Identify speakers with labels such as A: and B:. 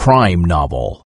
A: crime novel.